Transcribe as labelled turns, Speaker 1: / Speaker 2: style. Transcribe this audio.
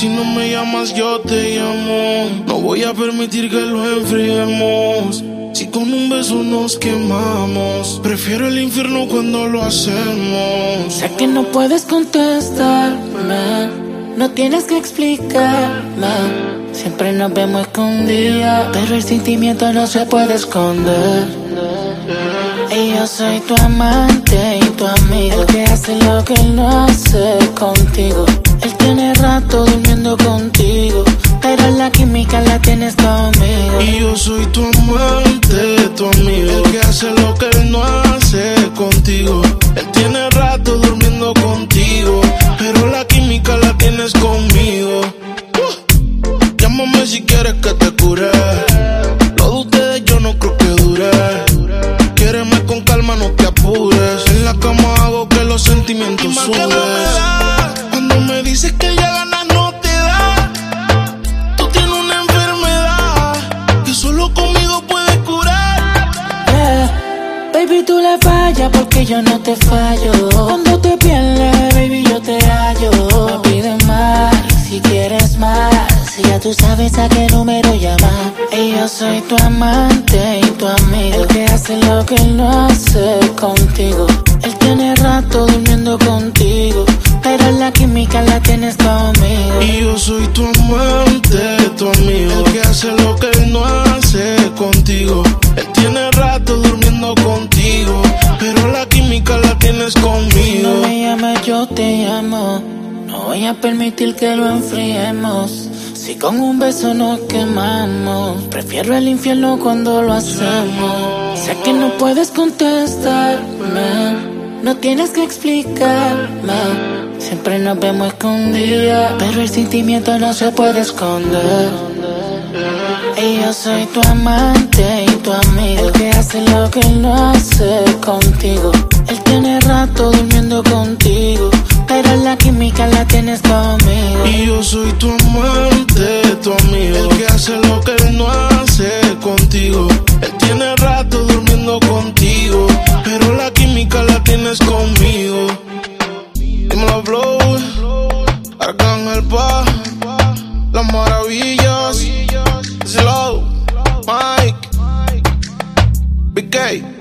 Speaker 1: Si no me llamas, yo te llamo. No voy a permitir que lo enfriemos. Si con un beso nos quemamos, prefiero el infierno cuando lo hacemos.
Speaker 2: Sé que no puedes contestarme, no tienes que explicarme. Siempre nos vemos escondidas, pero el sentimiento no se puede esconder. Y yo soy tu amante y tu amigo, el que hace lo que no hace contigo. Él tiene rato durmiendo contigo, pero la química la tienes conmigo.
Speaker 1: Y yo soy tu amante, tu amigo, el que hace lo que él no hace contigo. Él tiene rato durmiendo contigo, pero la química la tienes conmigo. Uh, llámame si quieres que te cure. Lo de ustedes yo no creo que dure. Quiéreme con calma, no te apures. En la cama hago que los sentimientos suben.
Speaker 2: Baby, tú le fallas porque yo no te fallo. Cuando te pierdes, baby, yo te hallo. Me pides más, si quieres más. Si ya tú sabes a qué número llamar. Y yo soy tu amante y tu amigo. El que hace lo que él no hace contigo. Él tiene rato durmiendo contigo. Pero la química la tienes conmigo.
Speaker 1: Y yo soy tu amante, tu amigo. El que hace lo que él no hace contigo.
Speaker 2: Te llamo. No voy a permitir que lo enfriemos. Si con un beso nos quemamos, prefiero el infierno cuando lo hacemos. Sé que no puedes contestarme, no tienes que explicarme. Siempre nos vemos escondidas, pero el sentimiento no se puede esconder. Y yo soy tu amante y tu amigo, el que hace lo que no hace contigo. Él tiene rato durmiendo contigo, pero la química la tienes conmigo.
Speaker 1: Y yo soy tu amante, tu amigo. El que hace lo que hey.